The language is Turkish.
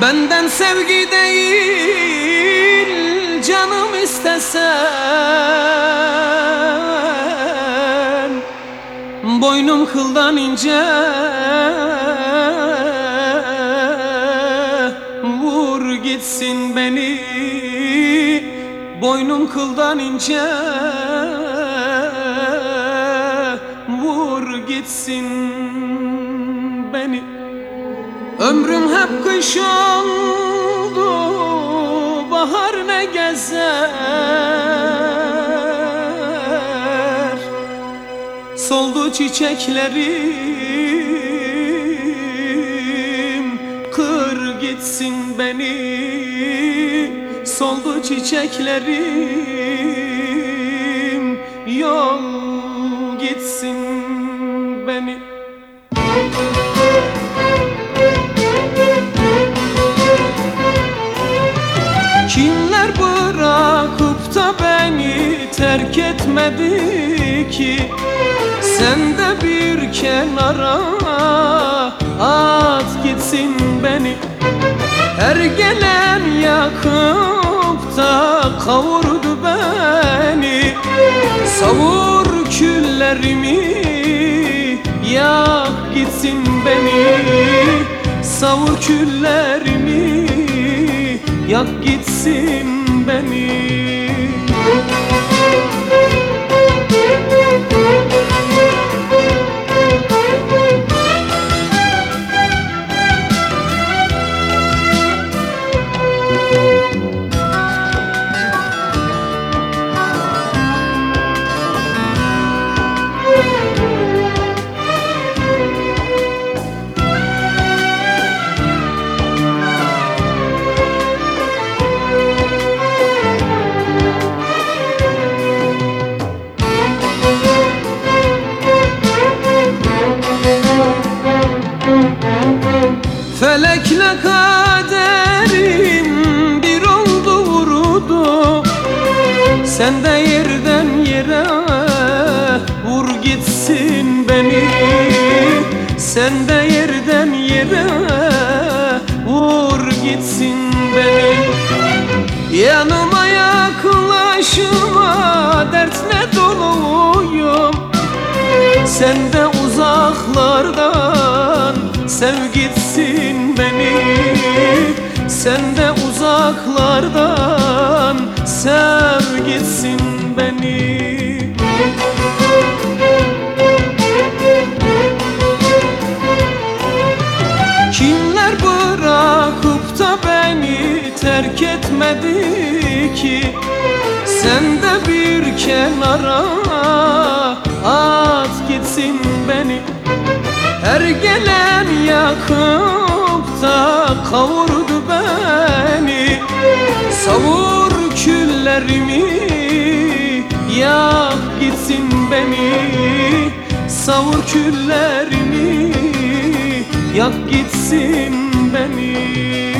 Benden sevgi değil canım istesen. Boynum kıldan ince Vur gitsin beni. Boynum kıldan ince Vur gitsin Ömrüm hep kış oldu Bahar ne gezer? Soldu çiçeklerim Kır gitsin beni. Soldu çiçeklerim Yol gitsin etmedi ki Sen de bir kenara at gitsin beni. Her gelen yakıp da kavurdu beni. Savur küllerimi yak gitsin beni. Savur küllerimi yak gitsin beni. Felekle Sen de yerden yere vur gitsin beni. Sen de yerden yere vur gitsin beni. Yanıma yaklaşma dertle doluyum. Sen de uzaklardan sev gitsin beni. Sen de uzaklardan sev ki Sen de bir kenara at gitsin beni. Her gelen yakıp da kavurdu beni. Savur küllerimi yak gitsin beni. Savur küllerimi yak gitsin beni